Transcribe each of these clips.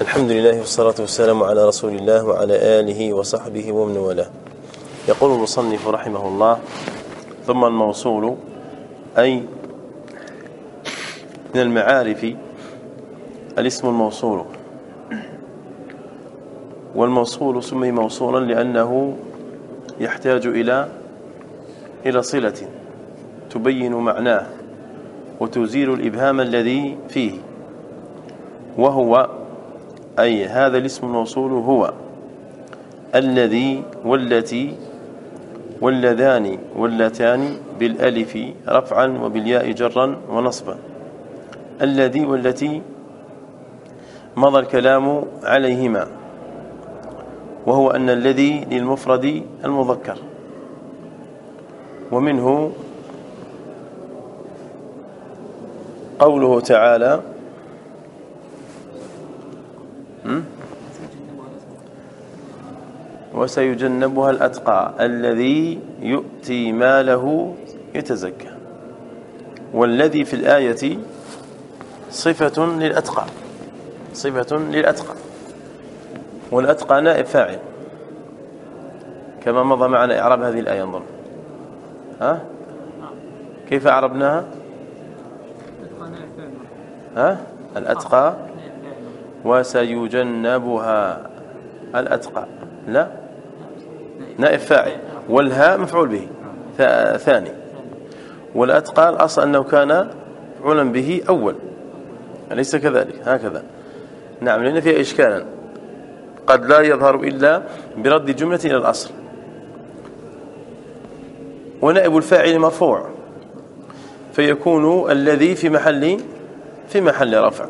الحمد لله والصلاة والسلام على رسول الله وعلى آله وصحبه ومن والاه يقول المصنف رحمه الله ثم الموصول أي من المعارف الاسم الموصول والموصول سمي موصولا لأنه يحتاج إلى إلى صلة تبين معناه وتزيل الإبهام الذي فيه. وهو أي هذا الاسم الموصول هو الذي والتي واللذان واللتان بالألف رفعا وبالياء جرا ونصبا. الذي والتي مضى الكلام عليهما. وهو أن الذي للمفرد المذكر. ومنه قوله تعالى وسيجنبها الأتقى الذي يؤتي ماله يتزكى والذي في الآية صفة للأتقى صفة للأتقى والأتقى نائب فاعل كما مضى معنا إعراب هذه الآية انظر. ها؟ كيف أعربناها؟ ها? الأتقى وسيجنبها الأتقى. لا. نائب فاعل. والهاء مفعول به. ثاني. والأتقى الأصل أنه كان مفعولا به أول. أليس كذلك؟ هكذا. نعم لأن فيها إشكالا. قد لا يظهر إلا برد جملة إلى الأصل. ونائب الفاعل مرفوع. فيكون الذي في محل في محل رفع.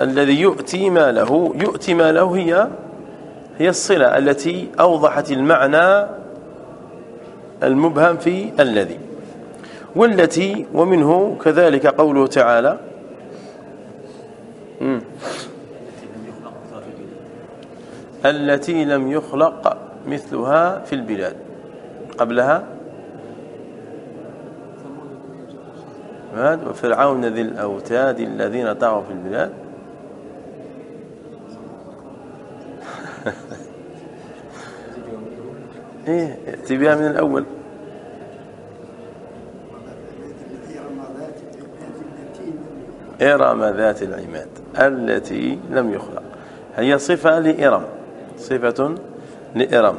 الذي يؤتي ماله يؤتي ماله هي هي الصلة التي أوضحت المعنى المبهم في الذي. والتي ومنه كذلك قوله تعالى التي لم يخلق مثلها في البلاد. قبلها وفرعون ذي الأوتاد الذين طغوا في البلاد. إيه ائتي بها من الأول. إرم ذات العماد التي لم يخلق. هي صفة لإرم. صفة لإرم.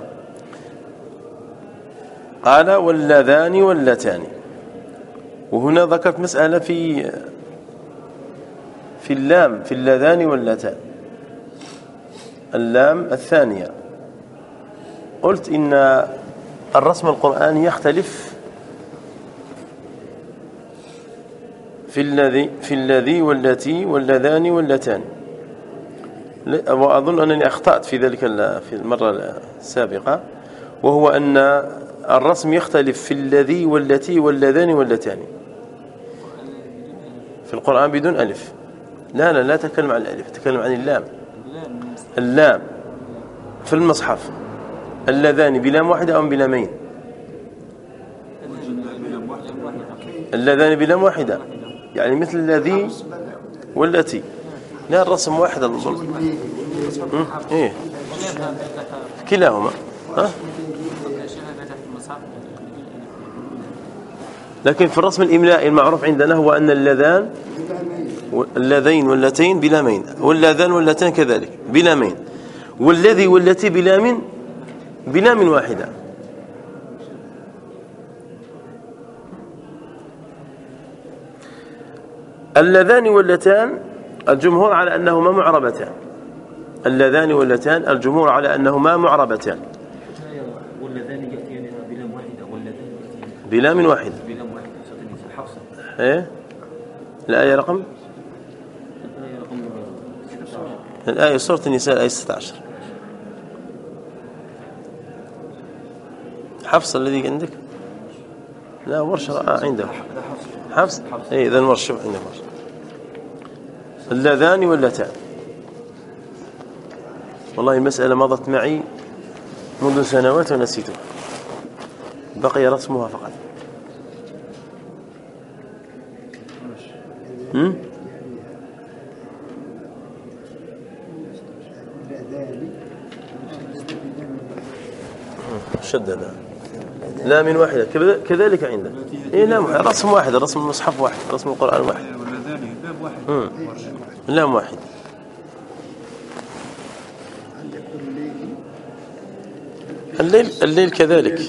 قال واللذان واللتان. وهنا ذكرت مسألة في في اللام في اللذان واللتان. اللام الثانية. قلت إن الرسم القرآني يختلف في الذي في الذي والتي واللذان واللتان. وأظن أنني أخطأت في ذلك في المرة السابقة وهو أن الرسم يختلف في الذي والتي واللذان واللتان. في القرآن بدون ألف. لا لا لا تكلم عن الألف تكلم عن اللام. اللام في المصحف. اللذان بلام واحدة أو بلامين. اللذان بلام واحدة. يعني مثل الذي والتي. لا الرسم واحد. الظلم إيه. كلاهما. ها؟ لكن في الرسم الإملائي المعروف عندنا هو أن اللذان اللذين واللتين بلامين واللذان واللتان كذلك بلامين والذي والتي بلام بلام واحدة. اللذان واللتان الجمهور على أنهما معربتان. اللذان واللتان الجمهور على أنهما معربتان. يأتيان بلام واحدة واللذان بلام واحدة بلام واحدة إيه؟ الآية رقم؟ الآية سورة النساء الآية 16 حفص الذي عندك؟ لا ورش عنده. حفص؟ اي إذا ورش عنده ورش. اللذان واللتان. والله المسألة مضت معي منذ سنوات ونسيتها. بقي رسمها فقط. هم؟ شدد لا من واحدة. كذلك عندك. إيه لا. رسم واحد رسم المصحف واحد رسم القرآن واحد. واحد واحد. الليل الليل كذلك.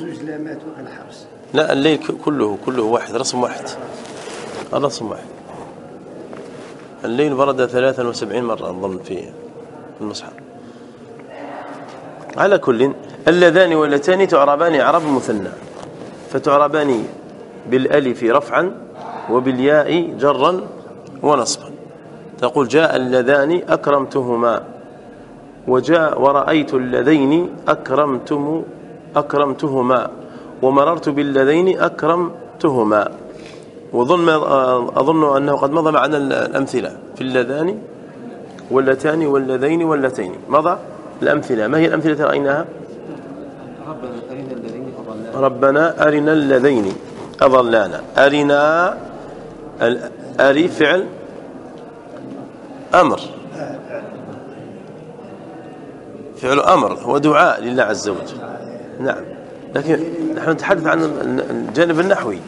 لا الليل كله كله واحد رسم واحد. الرسم واحد. الليل ورد 73 مرة أظن في المصحف. على كل اللذان واللتان تعربان إعراب مثنى. فتعربان بالألف رفعا وبالياء جرا ونصبا. تقول جاء اللذان أكرمتهما وجاء ورأيت اللذين أكرمتم أكرمتهما ومررت باللذين أكرمتهما. وظن أظن أنه قد مضى معنا الأمثلة. في اللذان واللتان واللذين واللتين. مضى الأمثلة. ما هي الأمثلة التي رأيناها؟ ربنا أرنا الذين أضلانا. ربنا أرنا الذين أضلانا أرنا أري فعل أمر. فعل أمر. هو دعاء لله عز وجل. نعم. لكن نحن نتحدث عن الجانب النحوي.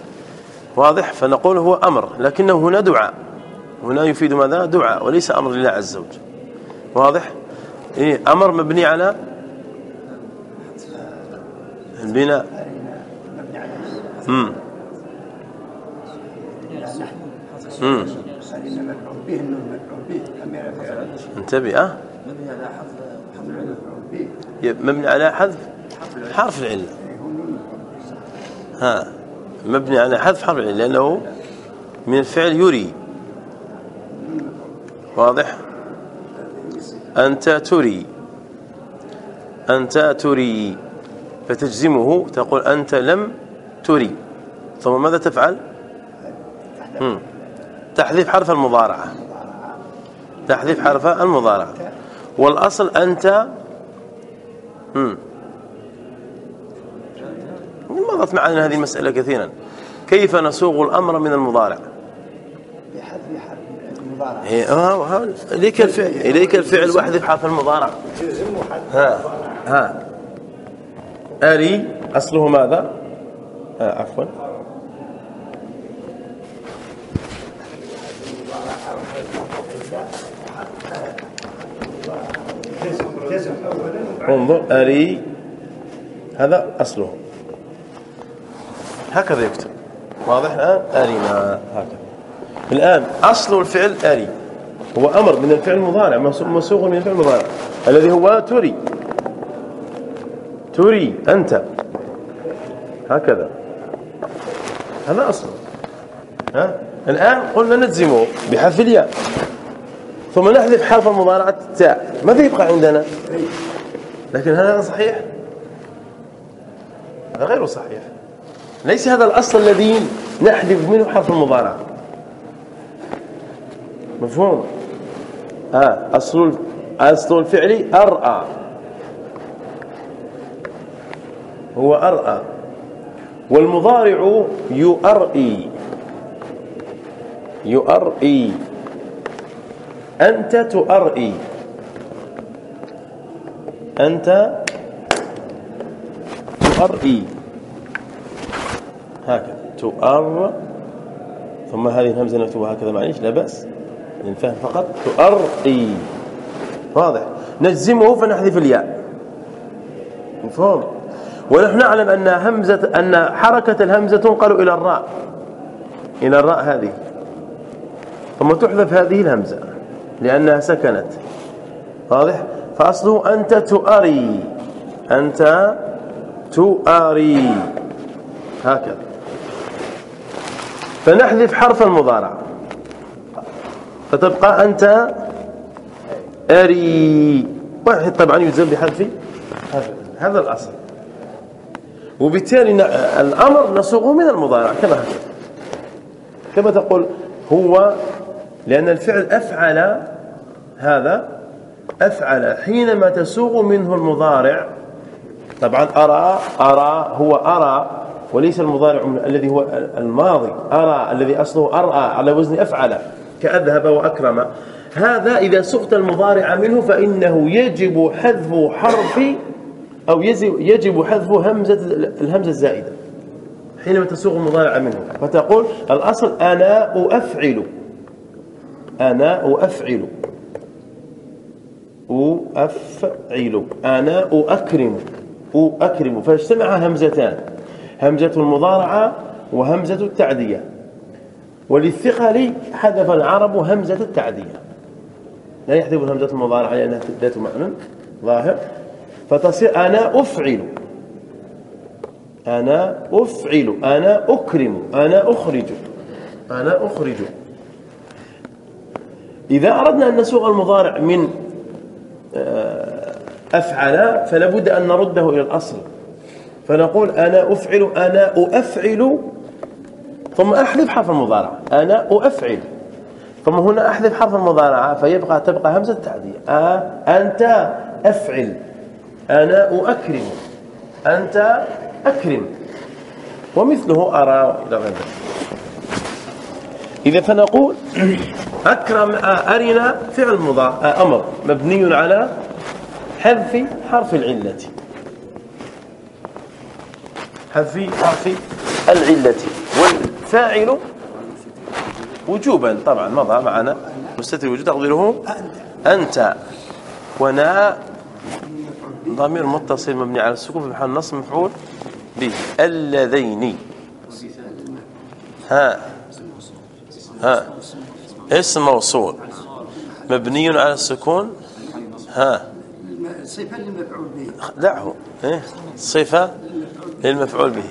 واضح؟ فنقول هو أمر لكنه هنا دعاء. هنا يفيد ماذا؟ دعاء وليس أمر لله عز وجل. واضح؟ إيه أمر مبني على البناء امم امم انتبه ي- مبني على حذف؟ حرف العلة. ها. مبني على حذف حرف العله لأنه من الفعل يري. واضح؟ أنت تري. أنت تري. فتجزمه تقول أنت لم تري. ثم ماذا تفعل. تحذيف حرف المضارعة. تحذيف حرف المضارعة. والأصل أنت مم. مضت معنا هذه المسألة كثيرا. كيف نسوغ الأمر من المضارع؟ بحذف حرف المضارع. إيه، آه، آه، إليك الفعل إليك الفعل واحذف حرف المضارع. ها ها. أري أصله ماذا؟ آه عفوا. انظر أري هذا أصله. هكذا يكتب. واضح؟ الآن أرنا هكذا. الآن أصل الفعل أري هو أمر من الفعل المضارع مسوغ من الفعل المضارع. الذي هو تري تري أنت. هكذا. هذا أصله ها؟ الآن قلنا نجزمه بحذف الياء. ثم نحذف حرف المضارعة التاء. ماذا يبقى عندنا؟ لكن هذا صحيح. غير صحيح. ليس هذا الأصل الذي نحذف منه حرف المضارعة مفهوم؟ آه أصل أصل الفعل أرأى. هو أرأى. والمضارع يؤرئي. يؤرئي. أنت تؤرئي. أنت تؤرئي. هكذا. تؤر ثم هذه الهمزة نكتبها هكذا معليش لا بأس. للفهم فقط. تؤرئي واضح. نجزمه فنحذف الياء. مفهوم. ونحن نعلم أن همزة أن حركة الهمزة تنقل إلى الراء. إلى الراء هذه. ثم تحذف هذه الهمزة. لأنها سكنت. واضح؟ فأصله أنت تؤري. أنت تؤري. هكذا. فنحذف حرف المضارع. فتبقى أنت أري. واحد طبعا يلزم بحذف هذا الأصل. وبالتالي الأمر نسوغه من المضارع كما هكذا. كما تقول هو لأن الفعل أفعل هذا أفعل حينما تسوغ منه المضارع. طبعا أرى أرى هو أرى. وليس المضارع الذي هو الماضي أرى الذي أصله أرأى على وزن أفعل كأذهب وأكرم. هذا إذا سقط المضارع منه فإنه يجب حذف حرف أو يجب حذف همزة الهمزة الزائدة حينما تسوق المضارع منه. فتقول الأصل أنا أفعل. أنا أفعل. أفعل. أنا أكرم. أكرم. فاجتمع همزتان. همزة المضارعة وهمزة التعدية. وللثقل حذف العرب همزة التعدية. لا يحذف همزة المضارعة لأنها ذات معنى ظاهر. فتصير أنا أفعل. أنا أفعل. أنا أكرم. أنا أخرج. أنا أخرج. إذا أردنا أن نسوق المضارع من آه، أفعل فلا بد أن نرده إلى الأصل. فنقول أنا أفعل أنا أفعل. ثم أحذف حرف المضارعة. أنا أفعل. ثم هنا أحذف حرف المضارعة فيبقى تبقى همزة التعدية آه أنت أفعل. أنا أكرم. أنت أكرم. ومثله أرى إلى غير ذلك. إذا فنقول أكرم أرنا فعل مضارع أمر. مبني على حذف حرف العلة. حذف حرف العلة والفاعل وجوبا. طبعا مضى معنا مستتر وجود. تقديره أنت. ونا ضمير متصل مبني على السكون في محل نصب مفعول به. اللذين. ها. ها. اسم موصول. مبني على السكون. ها. صفة للمفعول به. دعه إيه؟ صفة للمفعول به؟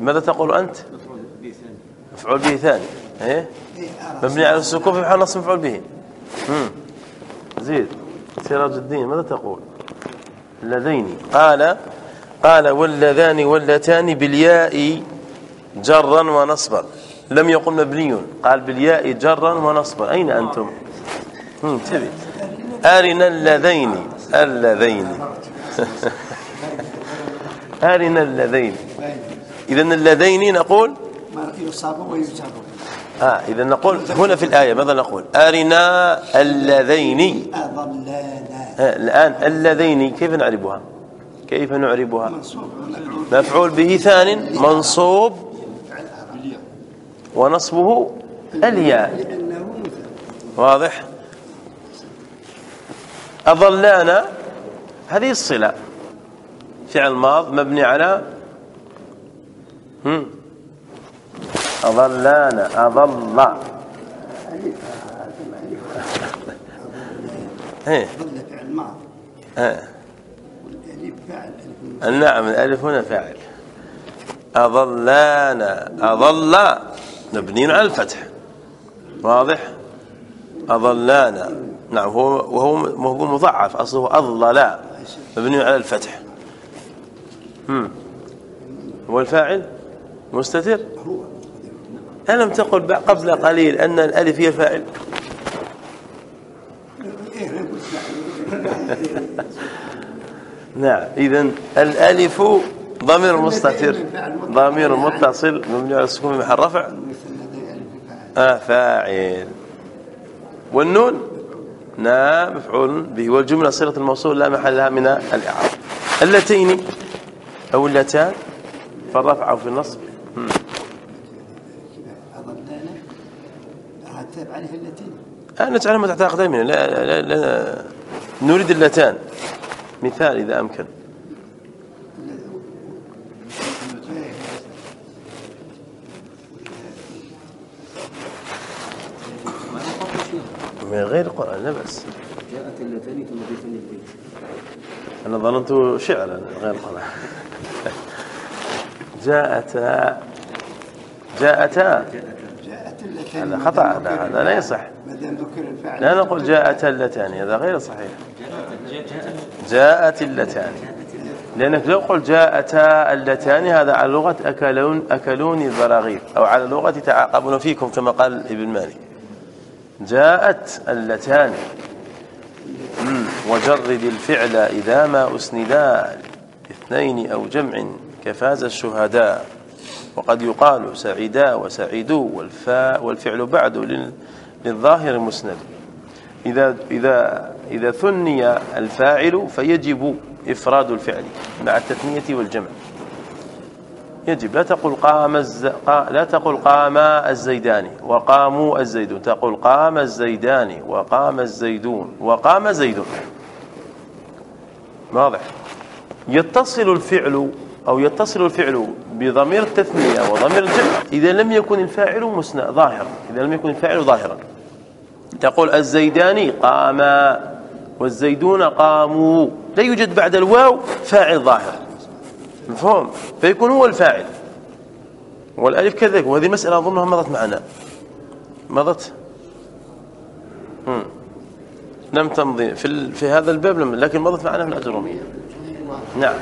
ماذا تقول أنت؟ مفعول به ثاني إيه؟ مبني على السكون في محل نصب مفعول به. مم. زيد سراج الدين ماذا تقول؟ اللذين. قال قال واللذان واللتان بالياء جرا ونصبا. لم يقل مبني. قال بالياء جرا ونصبا. أين أنتم؟ تبي أرنا اللذين اللذين. أرنا اللذين. إذا اللذين نقول؟ يصاب ويجر آه إذا نقول هنا في الآية ماذا نقول؟ أرنا اللذين. آه الآن اللذين كيف نعربها؟ كيف نعربها؟ مفعول به ثان منصوب ونصبه الياء. واضح؟ أضلانا هذه الصلة. فعل ماض مبني على هم؟ أضلانا أضل. إيه. فعل ماض. فعل ألف نعم الألف هنا فاعل. أضلانا أضل. مبني على الفتح. واضح؟ أضلانا نعم هو وهو مضاعف أصله أضللا مبني على الفتح. هو الفاعل مستتر. ألم تقل قبل قليل أن الألف هي الفاعل نعم إذا الألف ضمير مستتر. ضمير متصل مبني على السكون محل رفع. آه فاعل. والنون؟ نعم مفعول به. والجملة صلة الموصول لا محل لها من الإعراب. اللتين أو اللتان في الرفع أو في النصب آه نجعلها تحت أقدامنا لا, لا, لا نريد اللتان. مثال إذا أمكن. من غير القرآن لا بأس. جاءت اللتان بيتني البيت أنا ظننت شعرا غير قرآن جاءتا. جاءتا. هذا خطأ. هذا لا يصح. لا نقول جاءتا اللتان. هذا غير صحيح. جاءت اللتان. لأنك لو قلت جاءتا اللتان هذا على لغة أكلون أكلوني البراغيث. أو على لغة تعاقبون فيكم كما قال ابن مالك. جاءت اللتان. وجرد الفعل إذا ما أسندا اثنين أو جمع كفاز الشهداء. وقد يقال سعيدا وسعيدوا والفاء والفعل بعد لل للظاهر المسند إذا, إذا, إذا ثني الفاعل فيجب إفراد الفعل مع التثنية والجمع. يجب. لا تقول قام الز... لا تقول قام الزيدان وقاموا الزيدون. تقول قام الزيدان وقام الزيدون وقام زيدون. واضح. يتصل الفعل أو يتصل الفعل بضمير التثنية وضمير الجمع. إذا لم يكن الفاعل مسنا ظاهرا. إذا لم يكن الفاعل ظاهرا. تقول الزيدان قاما والزيدون قاموا. لا يوجد بعد الواو فاعل ظاهر. مفهوم؟ فيكون هو الفاعل. والألف كذلك. وهذه مسألة أظنها مضت معنا. مضت؟ لم تمضي في في هذا الباب لم لكن مضت معنا في الأجرومية نعم.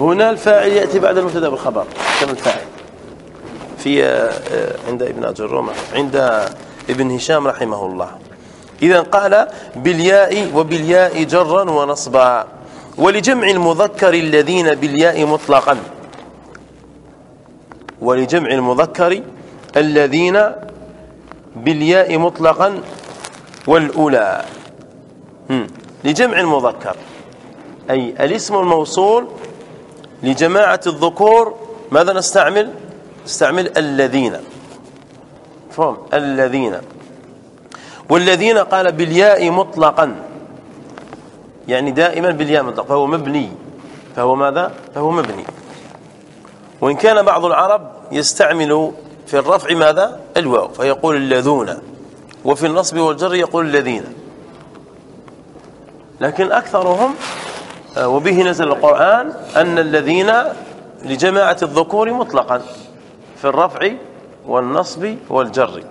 هنا الفاعل يأتي بعد المبتدأ بالخبر. كم الفاعل؟ في آه، آه، عند ابن أجرومة عند ابن هشام رحمه الله. إذا قال بالياء وبالياء جرا ونصبا. ولجمع المذكر الذين بالياء مطلقا. ولجمع المذكر الذين بالياء مطلقا والأولى. لجمع المذكر. أي الاسم الموصول لجماعة الذكور ماذا نستعمل؟ نستعمل الذين. فهم؟ الذين. والذين قال بالياء مطلقا. يعني دائما بالياء مطلق فهو مبني. فهو ماذا؟ فهو مبني. وإن كان بعض العرب يستعمل في الرفع ماذا؟ الواو. فيقول الذون. وفي النصب والجر يقول الذين. لكن أكثرهم آه، وبه نزل القرآن أن الذين لجماعة الذكور مطلقا في الرفع والنصب والجر.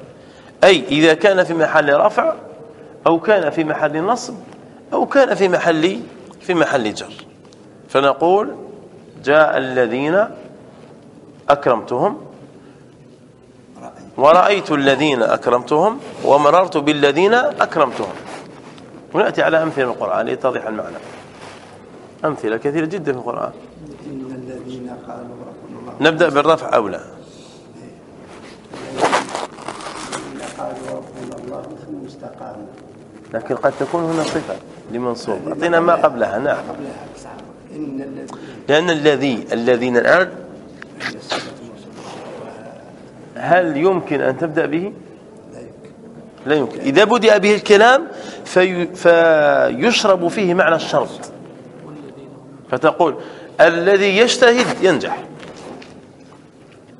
أي إذا كان في محل رفع أو كان في محل نصب أو كان في محل في محل جر. فنقول جاء الذين أكرمتهم ورأيت الذين أكرمتهم ومررت بالذين أكرمتهم. ونأتي على أمثلة من القرآن ليتضح المعنى. أمثلة كثيرة جدا في القرآن. إن الذين قالوا الله نبدأ بالرفع استقاموا لكن قد تكون هنا صفة لمنصوب. أعطينا ما قبلها نعم. لأن الذي الذين الآن هل يمكن أن تبدأ به؟ لا يمكن. إذا بدأ به الكلام في فيشرب فيه معنى الشرط. فتقول الذي يجتهد ينجح.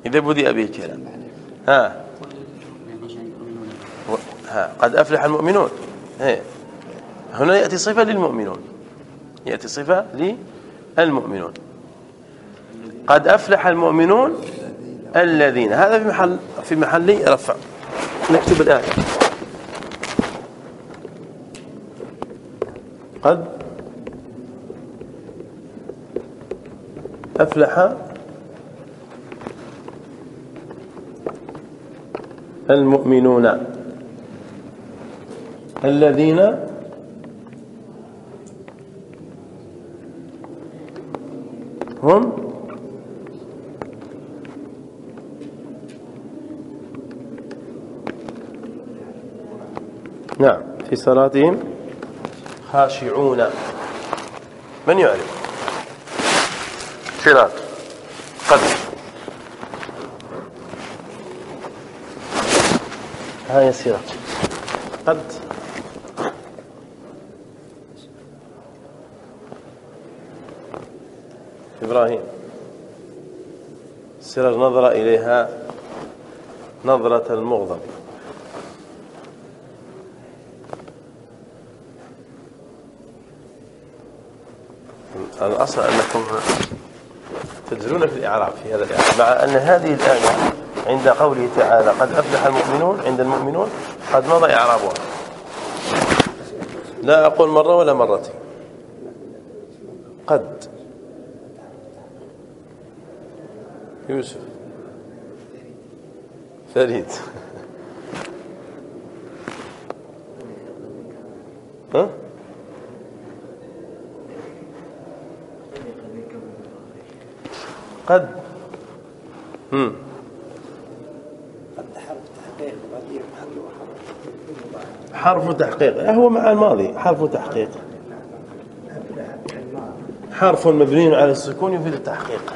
إذا بدأ به الكلام. ها. ها. قد أفلح المؤمنون. هي. هنا يأتي صفة للمؤمنون. يأتي صفة للمؤمنون. قد أفلح المؤمنون الذين. هذا في محل في محل رفع. نكتب الآية. قد أفلح المؤمنون الذين هم نعم في صلاتهم. خاشعون من يعرف؟ سراج قد هاي سراج قد. إبراهيم. سراج نظر إليها نظرة المغضب. الأصل أنكم تدرون في الإعراب في هذا الإعراب مع أن هذه الآية عند قوله تعالى قد أفلح المؤمنون عند المؤمنون قد مضى إعرابها. لا أقول مرة ولا مرتين. قد. يوسف. فريد. ها؟ قد. هم. حرف تحقيق. هو مع الماضي. حرف تحقيق. حرف مبني على السكون يفيد التحقيق.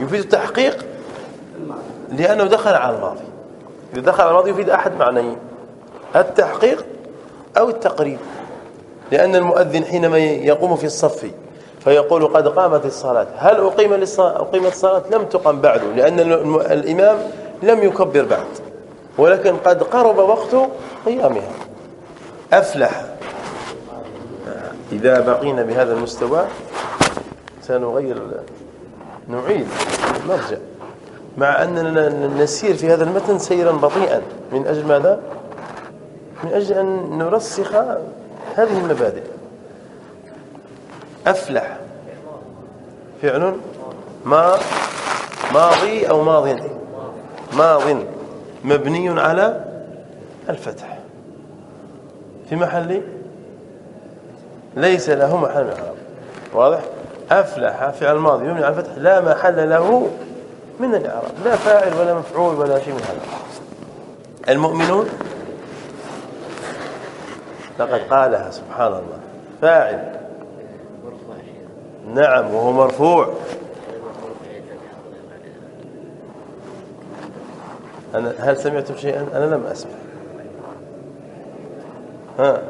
يفيد التحقيق لأنه دخل على الماضي. إذا دخل على الماضي يفيد أحد معنيين. التحقيق أو التقريب. لأن المؤذن حينما يقوم في الصف فيقول قد قامت الصلاة. هل أقيم أقيمت الصلاة؟ لم تقم بعد لأن الإمام لم يكبر بعد ولكن قد قرب وقت قيامها. أفلح. إذا بقينا بهذا المستوى سنغير نعيد نرجع مع أننا نسير في هذا المتن سيرا بطيئا. من أجل ماذا؟ من أجل أن نرسخ هذه المبادئ. أفلح. فعل ما ماضي أو ماض. ماض. مبني على الفتح. في محل؟ ليس له محل. من واضح؟ أفلح. فعل ماضي. مبني على الفتح. لا محل له من الإعراب. لا فاعل ولا مفعول ولا شيء من هذا. المؤمنون؟ لقد قالها سبحان الله. فاعل. نعم وهو مرفوع. أنا هل سمعتم شيئا؟ أنا لم أسمع. ها؟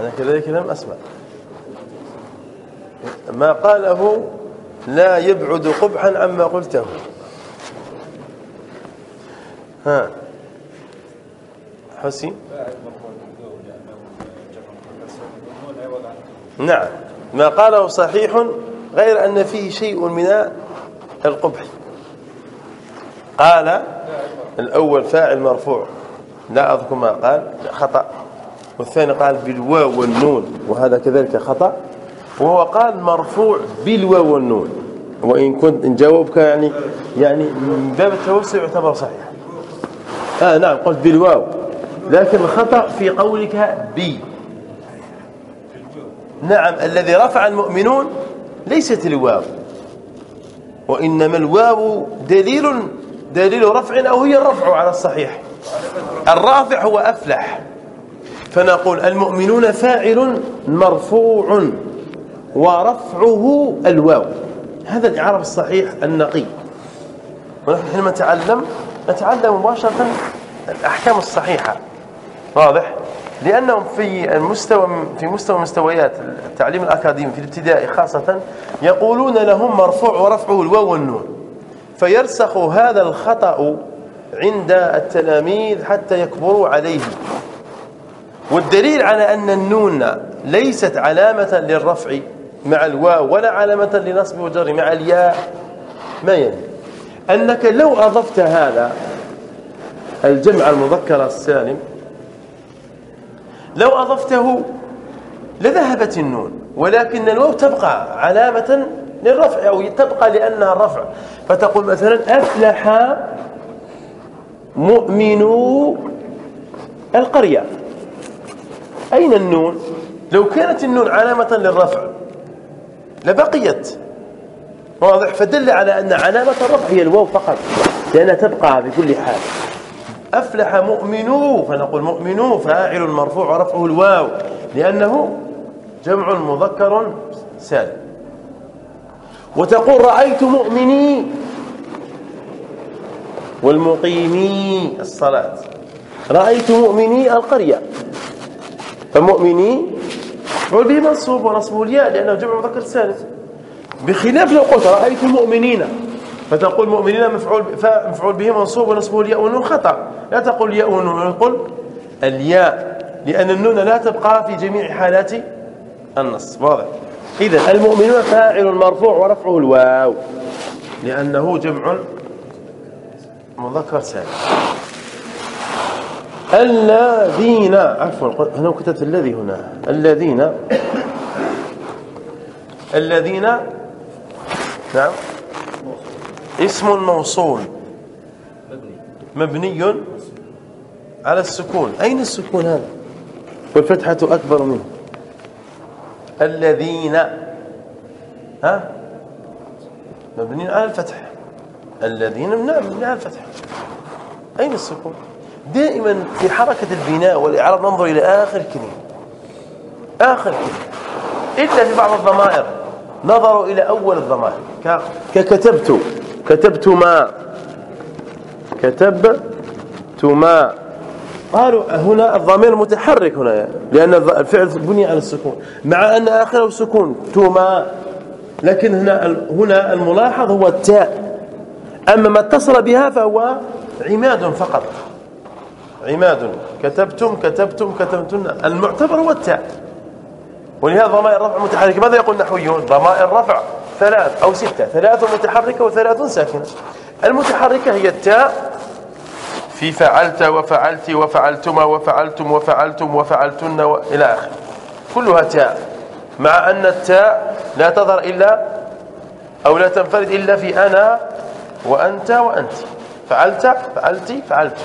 أنا كذلك لم أسمع. ما قاله لا يبعد قبحا عما قلته. ها؟ حسين؟ نعم. ما قاله صحيح غير أن فيه شيء من القبح. قال الأول فاعل مرفوع. لا أذكر ما قال. خطأ. والثاني قال بالواو والنون وهذا كذلك خطأ. وهو قال مرفوع بالواو والنون. وإن كنت إن جاوبك يعني يعني من باب التوسع يعتبر صحيح. آه نعم قلت بالواو. لكن الخطأ في قولك بي نعم الذي رفع المؤمنون ليست الواو. وإنما الواو دليل دليل رفع أو هي الرفع على الصحيح. الرافع هو أفلح. فنقول المؤمنون فاعل مرفوع ورفعه الواو. هذا الإعراب الصحيح النقي. ونحن حينما نتعلم نتعلم مباشرة الأحكام الصحيحة. واضح؟ لأنهم في المستوى في مستوى مستويات التعليم الأكاديمي في الابتدائي خاصة يقولون لهم مرفوع ورفعه الواو والنون. فيرسخ هذا الخطأ عند التلاميذ حتى يكبروا عليه. والدليل على أن النون ليست علامة للرفع مع الواو ولا علامة لنصب وجر مع الياء ما يلي. أنك لو أضفت هذا الجمع المذكر السالم لو أضفته لذهبت النون ولكن الواو تبقى علامة للرفع أو تبقى لأنها الرفع فتقول مثلا أفلح مؤمنو القرية. أين النون؟ لو كانت النون علامة للرفع لبقيت. واضح؟ فدل على أن علامة الرفع هي الواو فقط لأنها تبقى بكل حال. أفلح مؤمنو فنقول مؤمنو فاعل مرفوع ورفعه الواو لأنه جمع مذكر سالم وتقول رأيت مؤمني والمقيمي الصلاة. رأيت مؤمني القرية. فمؤمني مفعول به منصوب ونصبه الياء لأنه جمع مذكر سالم بخلاف لو قلت رأيت المؤمنين فتقول مؤمنين مفعول مفعول به منصوب ونصبه الياء والنون خطأ. لا تقول الياء والنون تقول الياء لأن النون لا تبقى في جميع حالات النص. واضح. إذا المؤمنون فاعل مرفوع ورفعه الواو لأنه جمع مذكر سالم. الذين عفوا هنا كتبت الذي هنا. الذين الذين نعم. اسم موصول. مبني على السكون. أين السكون هذا؟ والفتحة أكبر منه. الذين ها؟ مبني على الفتح. الذين نعم مبني الفتح. أين السكون؟ دائما في حركة البناء والإعراب ننظر إلى آخر كلمة. آخر كلمة. إلا في بعض الضمائر. نظروا إلى أول الضمائر. ككتبت. كتبت ما كتبت ما قالوا هنا الضمير متحرك هنا لأن الفعل بني على السكون. مع أن آخره سكون توما. لكن هنا هنا الملاحظ هو التاء. أما ما اتصل بها فهو عماد فقط. عماد. كتبتم كتبتم كتبتن. المعتبر هو التاء. ولهذا ضمائر الرفع متحركة ماذا يقول النحويون ضمائر الرفع. ثلاث أو ستة. ثلاث متحركة وثلاث ساكنة. المتحركة هي التاء في فعلت وفعلت وفعلتما وفعلتم وفعلتم وفعلتن إلى آخر. كلها تاء. مع أن التاء لا تظهر إلا أو لا تنفرد إلا في أنا وأنت وأنت. فعلت فعلت فعلت.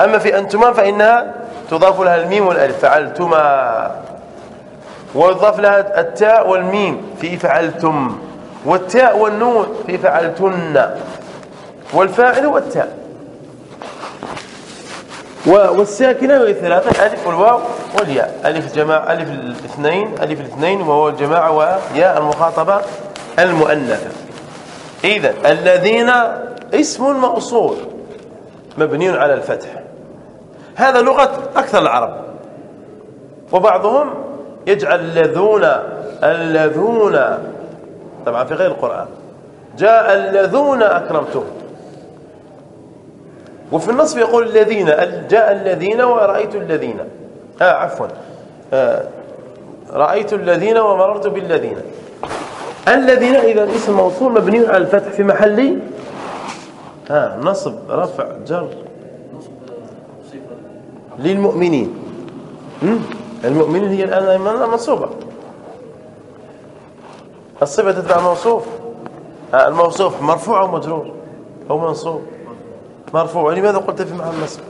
أما في أنتما فإنها تضاف لها الميم والألف. فعلتما. ويضاف لها التاء والميم في فعلتم. والتاء والنون في فعلتن. والفاعل والتاء والساكنة وهي ثلاثة الألف والواو والياء. ألف جماعة ألف الاثنين ألف الاثنين وهو الجماعة وياء المخاطبة المؤنثة. إذا الذين اسم موصول مبني على الفتح. هذا لغة أكثر العرب. وبعضهم يجعل الذون الذون طبعا في غير القرآن. جاء الذون أكرمتهم وفي النصف يقول الذين جاء الذين ورأيت الذين. آه عفوا. آه رأيت الذين ومررت بالذين. الذين إذا اسم موصول مبني على الفتح في محل. آه نصب رفع جر. للمؤمنين. المؤمنين هي الآن منصوبة. الصفة تتبع الموصوف آه الموصوف مرفوع أو مجرور؟ أو منصوب. مرفوع. لماذا قلت في محل نصب؟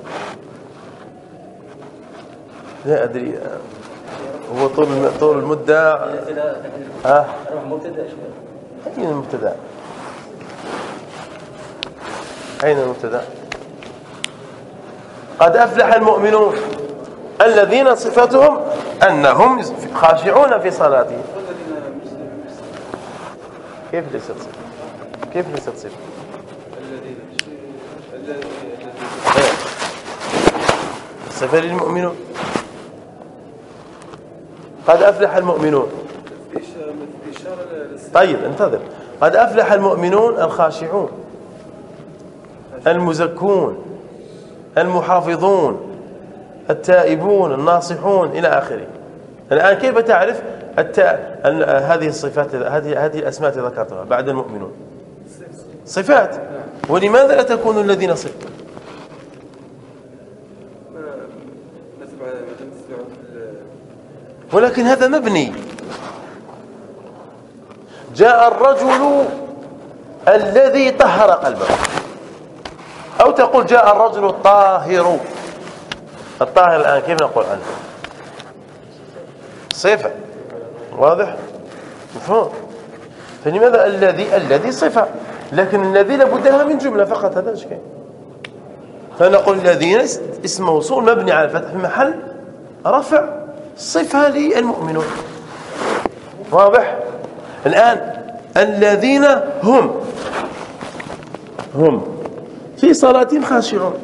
لا أدري. هو طول طول المدة. ها؟ أين المبتدأ؟ أين المبتدأ؟ قد أفلح المؤمنون. الذين صفتهم أنهم خاشعون في صلاتهم. كيف ليست صفة؟ كيف ليست صفة؟ صفة للمؤمنون. قد أفلح المؤمنون. طيب انتظر. قد أفلح المؤمنون الخاشعون المزكون المحافظون. التائبون الناصحون إلى آخره. الآن كيف تعرف التاء هذه الصفات هذه هذه الأسماء التي ذكرتها بعد المؤمنون؟ صفات. ولماذا لا تكون الذين صفات ولكن هذا مبني. جاء الرجل الذي طهر قلبه. أو تقول جاء الرجل الطاهر. الطاهر الآن كيف نقول عنه؟ صفة. واضح؟ مفهوم؟ فلماذا الذي الذي صفة. لكن الذي لابد لها من جملة فقط هذا الشيء فنقول الذين اسم موصول مبني على الفتح في محل رفع صفة للمؤمنون. واضح؟ الآن الذين هم هم في صلاتهم خاشعون.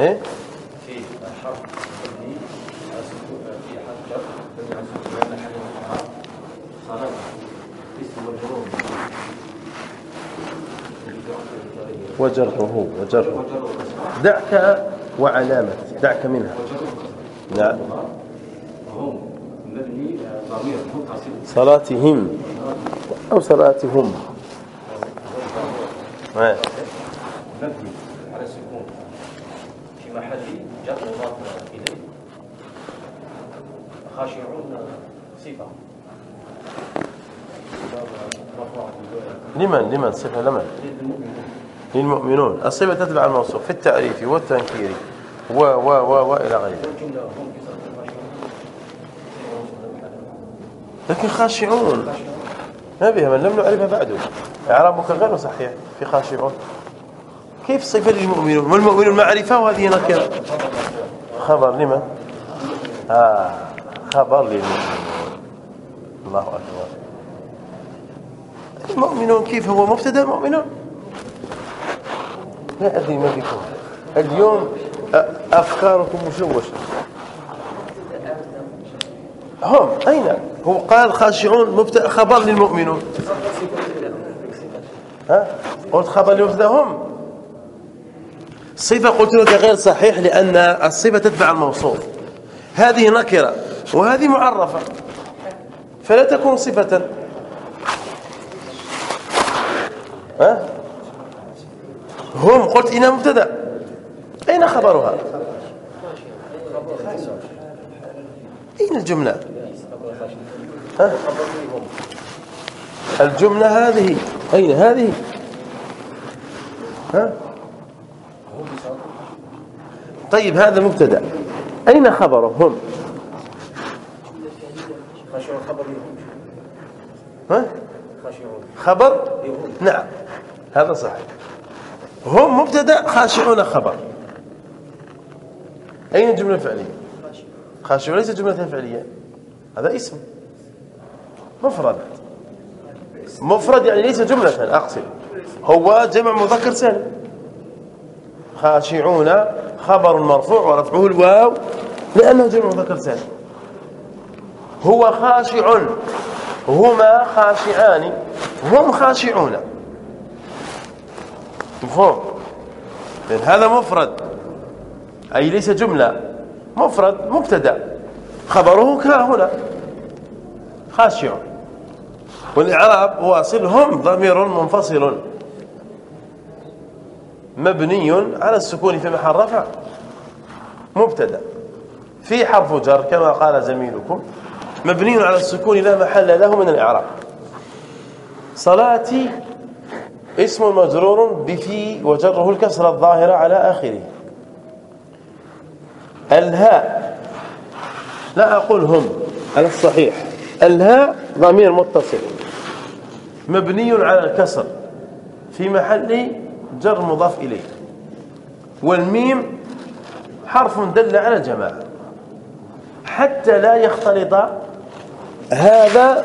إيه؟ في حرف في حرف اسم مجرور وجره وجره دعك وعلامة دعك منها. نعم صلاتهم أو صلاتهم. مبني على السكون في محل جر مضاف إليه خاشعون صفة. لمن؟ لمن؟ صفة لمن؟ للمؤمنون. الصفة تتبع الموصوف في التعريف والتنكير و و و و إلى غيره. لكن خاشعون. ما بها من لم نعرفها بعد إعرابك غير صحيح في خاشعون. كيف صفة للمؤمنون؟ والمؤمنون معرفة وهذه نكرة. خبر لمن؟ آه. خبر للمؤمنون. الله أكبر. المؤمنون كيف هو مبتدأ المؤمنون لا أدري ما بكم اليوم أفكاركم مشوشة هم أين؟ هو قال خاشعون مبتدأ خبر للمؤمنون. ها؟ قلت خبر للمبتدأ هم. صفة قلت لك غير صحيح لأن الصفة تتبع الموصوف. هذه نكرة. وهذه معرفة. فلا تكون صفة. ها؟ هم قلت إنها مبتدأ. أين خبرها؟ أين الجملة؟ ها؟ الجملة هذه. أين هذه؟ ها؟ طيب هذا مبتدأ. أين خبره هم ها؟ خبر؟ نعم. هذا صحيح. هم مبتدا خاشعون خبر. أين الجملة الفعلية؟ خاشعون ليس جملة فعلية. هذا اسم. مفرد. مفرد يعني ليس جملة. أقصد. هو جمع مذكر سالم خاشعون خبر مرفوع ورفعه الواو لأنه جمع مذكر سالم هو خاشع هما خاشعان. هم خاشعون. مفهوم؟ هذا مفرد. أي ليس جملة. مفرد مبتدأ. خبره كا هنا. خاشع والإعراب واصل هم ضمير منفصل. مبني على السكون في محل رفع. مبتدأ. في حرف جر كما قال زميلكم. مبني على السكون لا محل له من الإعراب. صلاتي اسم مجرور بفي وجره الكسر الظاهرة على آخره. الهاء لا أقول هم على الصحيح. الهاء ضمير متصل. مبني على الكسر في محل جر مضاف إليه. والميم حرف دل على الجماعة حتى لا يختلط هذا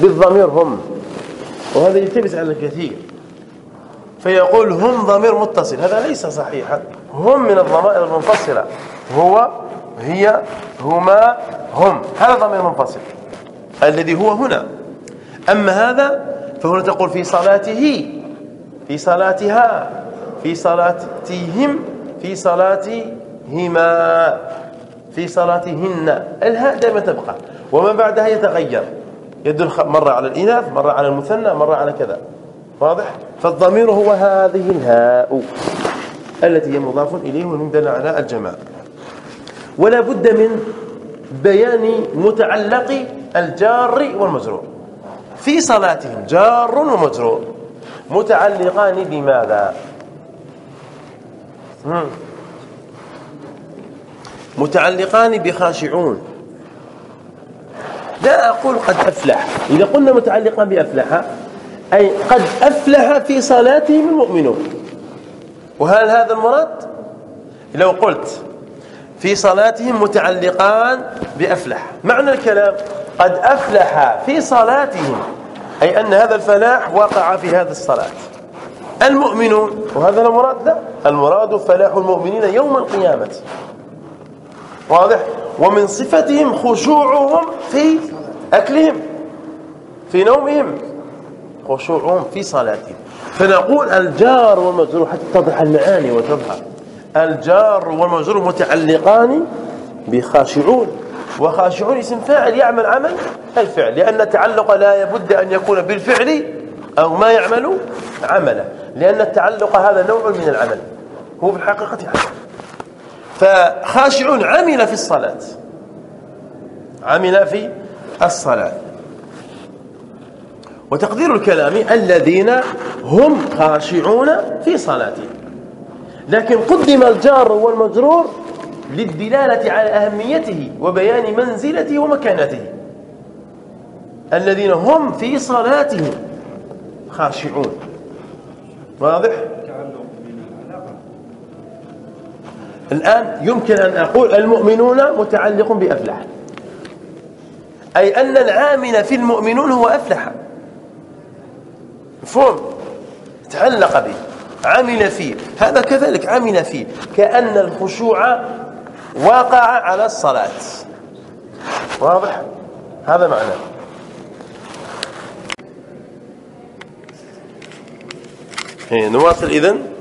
بالضمير هم. وهذا يلتبس على الكثير. فيقول هم ضمير متصل. هذا ليس صحيحا هم من الضمائر المنفصلة. هو هي هما هم. هذا ضمير منفصل. الذي هو هنا. أما هذا فهنا تقول في صلاته في صلاتها في صلاتهم في صلاتهما في صلاتهن. الهاء دائما تبقى. وما بعدها يتغير. يدل مرة على الإناث مرة على المثنى مرة على كذا. واضح؟ فالضمير هو هذه الهاء التي هي مضاف إليه ومدل على الجماع. ولا بد من بيان متعلق الجار والمجرور. في صلاتهم جار ومجرور. متعلقان بماذا؟ متعلقان بخاشعون. لا أقول قد أفلح. إذا قلنا متعلقا بأفلح أي قد أفلح في صلاتهم المؤمنون. وهل هذا المراد؟ لو قلت في صلاتهم متعلقان بأفلح. معنى الكلام قد أفلح في صلاتهم أي أن هذا الفلاح وقع في هذا الصلاة. المؤمنون وهذا المراد لا المراد فلاح المؤمنين يوم القيامة. واضح؟ ومن صفتهم خشوعهم في أكلهم في نومهم خشوعهم في صلاتهم. فنقول الجار والمجرور حتى تتضح المعاني وتظهر. الجار والمجرور متعلقان بخاشعون. وخاشعون اسم فاعل يعمل عمل الفعل لأن التعلق لا يبد أن يكون بالفعل أو ما يعمل عملا. لأن التعلق هذا نوع من العمل. هو في الحقيقة عمل فخاشعون عمل في الصلاة. عمل في الصلاة. وتقدير الكلام الذين هم خاشعون في صلاتهم. لكن قدم الجار والمجرور للدلالة على أهميته وبيان منزلته ومكانته. الذين هم في صلاتهم خاشعون. واضح؟ الآن يمكن أن أقول المؤمنون متعلق بأفلح أي أن العامل في المؤمنون هو أفلح. مفهوم؟ تعلق به. عمل فيه. هذا كذلك عمل فيه. كأن الخشوع واقع على الصلاة. واضح؟ هذا معناه نواصل إذن.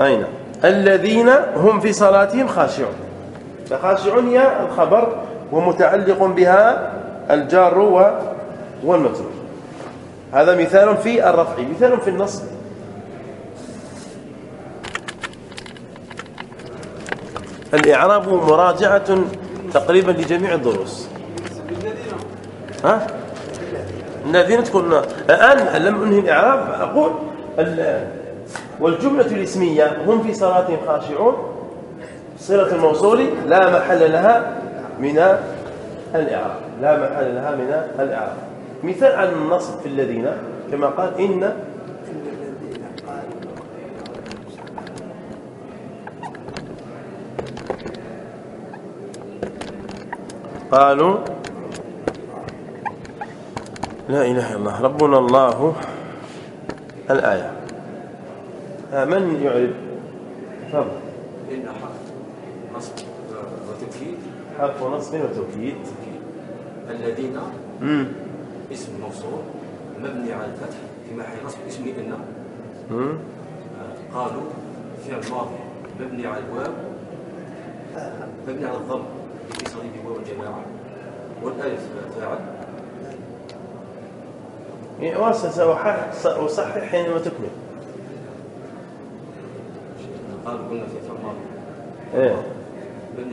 أين؟ الذين هم في صلاتهم خاشعون. فخاشعون هي الخبر ومتعلق بها الجار والمجرور. هذا مثال في الرفع مثال في النصب. الإعراب مراجعة تقريبا لجميع الدروس. ها؟ الذين تكون الآن لم أنهي الإعراب أقول والجملة الاسمية هم في صلاة خاشعون. صلة الموصول لا محل لها من الإعراب. لا محل لها من الإعراب. مثال عن النصب في الذين كما قال إن قالوا لا إله إلا الله. ربنا الله الآية. من يعرف تفضل. إن حرف نصب وتوكيد. حرف نصب وتوكيد. الذين اسم موصول مبني على الفتح في محل نصب اسم إن. آه، قالوا فعل ماضي مبني على الواو. مبني على الضم اتصال بواو الجماعة والألف فاعل. واصل سأصحح سأصحح حينما تكمل قالوا قلنا في ماضي إيه.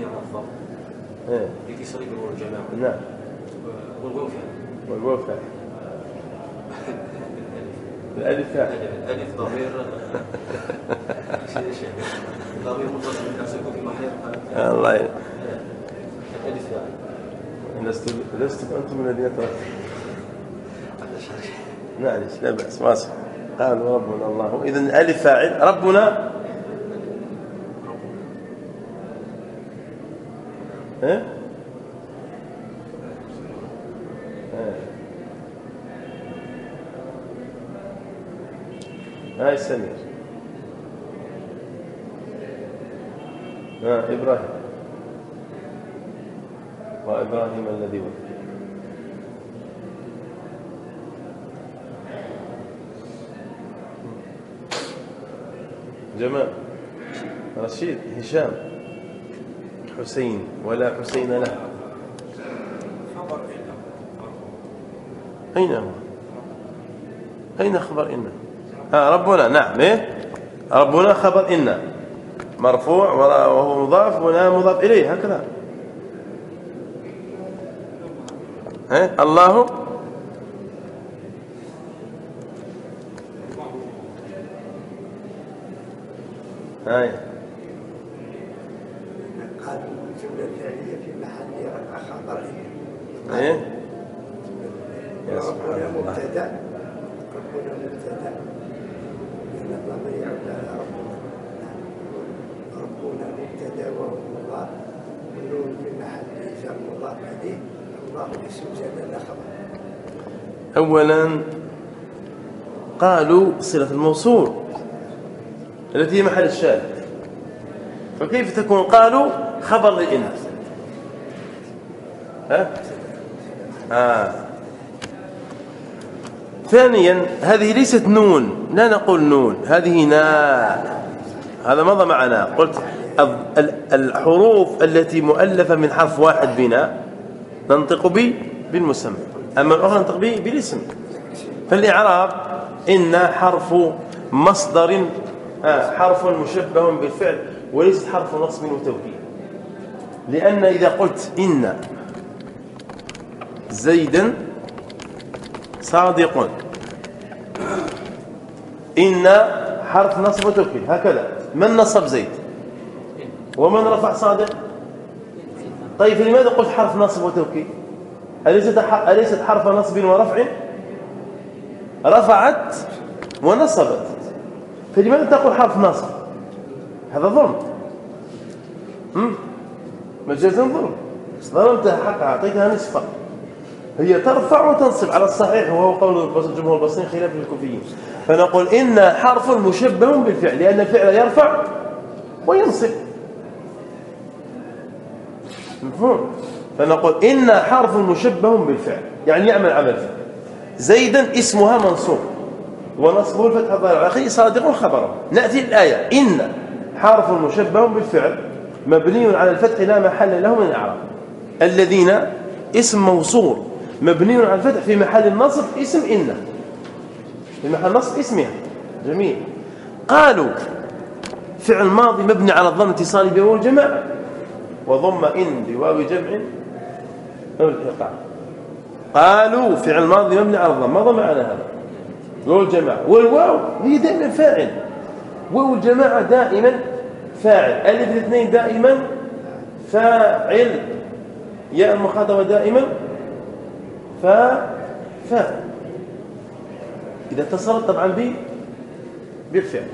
على الضم إيه. اتصال بواو الجماعة. نعم. والواو فعل والواو فاعل الألف فاعل الألف. ضمير. ضمير متصل بالأمسكه في محل الله ي... الألف فاعل لست لستم أنتم الذين تركتم. معلش لا بأس واصل. قالوا ربنا الله. اذا ألف فاعل. ربنا هاي سمير ها إبراهيم. وإبراهيم الذي وفى جمال رشيد هشام حسين ولا حسين له. أين هو؟ أين خبر إن آه ربنا نعم إيه؟ ربنا خبر إن. مرفوع وهو مضاف ولا مضاف إليه هكذا. إيه؟ الله. هاي قال الجملة الفعلية في محل رفع خبر إيه يا سبحان ربنا الله مبتدا ربنا مبتدا لأن الضمير يعود على ربنا ربنا مبتدا وهو مضاف والنون في محل جر مضاف عليه الله اسم جلال خبر اولا قالوا صله الموصول التي هي محل الشاهد. فكيف تكون؟ قالوا خبر للإناث ها؟ آه. ثانيا هذه ليست نون. لا نقول نون. هذه نا. هذا مضى معنا. قلت ال- ال- الحروف التي مؤلفة من حرف واحد بنا ننطق به بالمسمى. أما الأخرى ننطق به بالاسم. فالإعراب إن حرف مصدر آه، حرف مشبه بالفعل وليس حرف نصب وتوكيد. لأن إذا قلت إن زيدا صادق إن حرف نصب وتوكيد. هكذا. من نصب زيد؟ ومن رفع صادق؟ طيب لماذا قلت حرف نصب وتوكيد؟ أليست حرف نصب ورفع؟ رفعت ونصبت. فلماذا تقول حرف نصب؟ هذا ظلم. مجازا ظلم. ظلمتها حقها أعطيتها نصفا. هي ترفع وتنصب. على الصحيح وهو قول الجمهور البصريين خلاف الكوفيين فنقول إن حرف مشبه بالفعل لأن الفعل يرفع وينصب. مفهوم؟ فنقول إن حرف مشبه بالفعل. يعني يعمل عمل فعل. زيدا اسمها منصوب. ونصبه الفتح الظاهر على صادق خبره نأتي الآية. إن حرف مشبه بالفعل مبني على الفتح لا محل له من الإعراب. الذين اسم موصول مبني على الفتح في محل النصب اسم إن. في محل النصب اسمها جميل. قالوا فعل ماضي مبني على الضم لاتصاله بواو الجماعه وضم إن بواو جمع أو الايقاع قالوا فعل ماضي مبني على الضم ماذا معنى هذا؟ واو الجماعة. والواو هي دائما فاعل. واو الجماعة دائما فاعل. ألف الاثنين دائما فاعل. ياء المخاطبة دائما فاعل. إذا اتصلت طبعا ب بالفعل.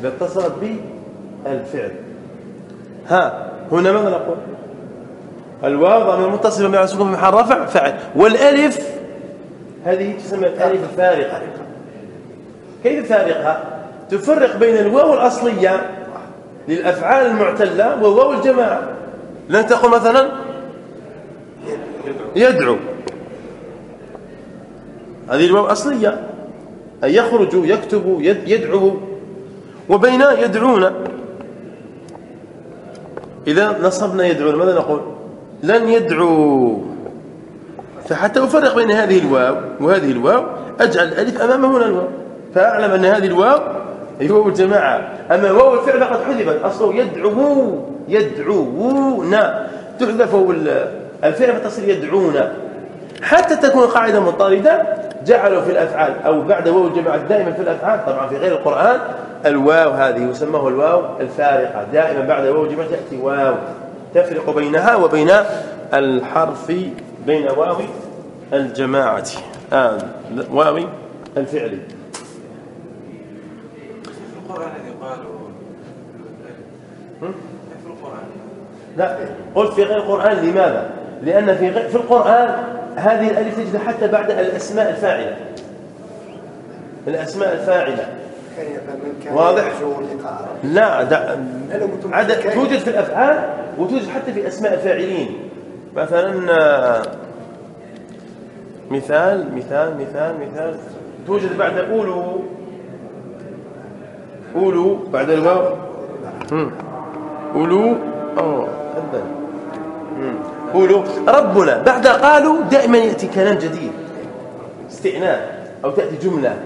إذا اتصلت بالفعل ها هنا ماذا نقول؟ الواو ضمير متصل بمعنى سكون في محل رفع فاعل والألف هذه تسمى الألف الفارقة. كيف فارقها تفرق بين الواو الأصلية للأفعال المعتلة وواو الجماعة. لن تقول مثلا يدعو. هذه الواو اصليه أي يخرج يكتب يدعو. وبين يدعون. إذا نصبنا يدعون ماذا نقول؟ لن يدعو. فحتى أفرق بين هذه الواو وهذه الواو أجعل الألف أمام هنا الواو. فأعلم أن هذه الواو هي واو الجماعة أما واو الفعل قد حذفت. أصله يدعو يدعون تحذف الفعل فتصل يدعون. حتى تكون قاعدة مطردة جعلوا في الأفعال أو بعد واو الجماعة دائما في الأفعال طبعا في غير القرآن الواو هذه يسمى الواو الفارقة. دائما بعد واو الجماعة تأتي واو. تفرق بينها وبين الحرف بين واو الجماعة. آه واو الفعل. لا قلت في غير القرآن لماذا؟ لأن في غير في القرآن هذه الألف تجد حتى بعد الأسماء الفاعلة. الأسماء الفاعلة. واضح؟ لا عدد توجد في الأفعال وتوجد حتى في أسماء الفاعلين. مثلا مثال مثال مثال مثال. توجد بعد أولو. أولو بعد الواو. أولو. أوه قولوا ربنا بعد قالوا دائما يأتي كلام جديد. استئناف أو تأتي جملة.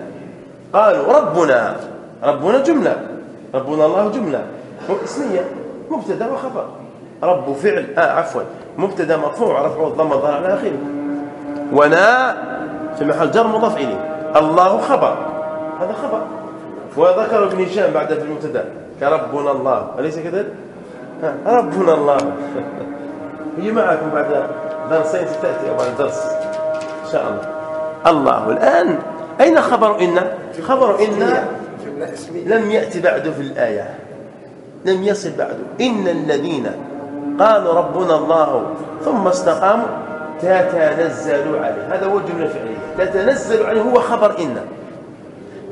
قالوا ربنا ربنا جملة ربنا الله جملة. إسمية مبتدأ وخبر رب فعل آه عفوا. مبتدأ مرفوع رفعه الضم الظاهر على آخره. ونا في محل جر مضاف إليه. الله خبر. هذا خبر. وذكر ابن هشام بعد في المبتدأ. كربنا الله. أليس كذلك؟ ربنا الله. هي معكم بعد درسين ستأتي أو بعد درس. إن شاء الله. الله الآن أين خبر إن؟ خبر إن لم يأتي بعد في الآية. لم يصل بعد. إن الذين قالوا ربنا الله ثم استقاموا تتنزل عليه. هذا هو الجملة الفعلية. تتنزل عليه هو خبر إن.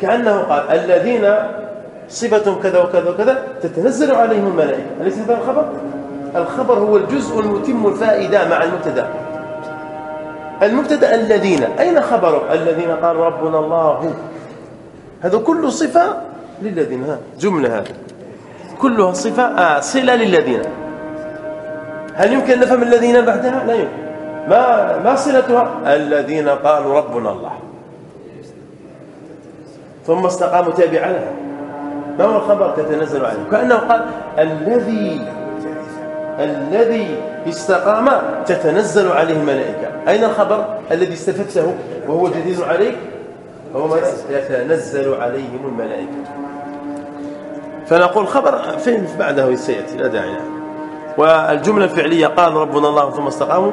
كأنه قال الذين صفة كذا وكذا وكذا تتنزل عليهم الملائكة. أليس هذا الخبر؟ الخبر هو الجزء المتم الفائدة مع المبتدأ. المبتدا الذين أين خبره الذين قالوا ربنا الله. هذا كل صفة للذين. ها جملة هذه. كلها صفة آه صلة للذين. هل يمكن نفهم الذين بعدها؟ لا يمكن. ما ما صلتها؟ الذين قالوا ربنا الله. ثم استقاموا تابعا لها ما هو الخبر؟ تتنزل عليه. كأنه قال الذي الذي استقام تتنزل عليه الملائكة. أين الخبر الذي استفدته وهو جديد عليك؟ هو يتنزل عليهم الملائكة. فنقول خبر فين بعده سيأتي لا داعي له. والجملة الفعلية قال ربنا الله ثم استقاموا.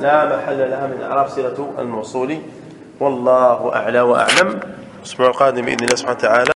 لا محل لها من إعراب صلة الموصول. والله أعلى وأعلم. الأسبوع القادم بإذن الله سبحانه وتعالى.